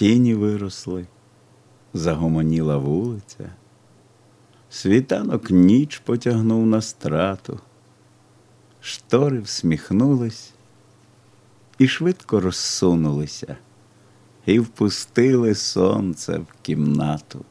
тіні виросли, загомоніла вулиця, світанок ніч потягнув на страту, штори всміхнулись і швидко розсунулися, і впустили сонце в кімнату.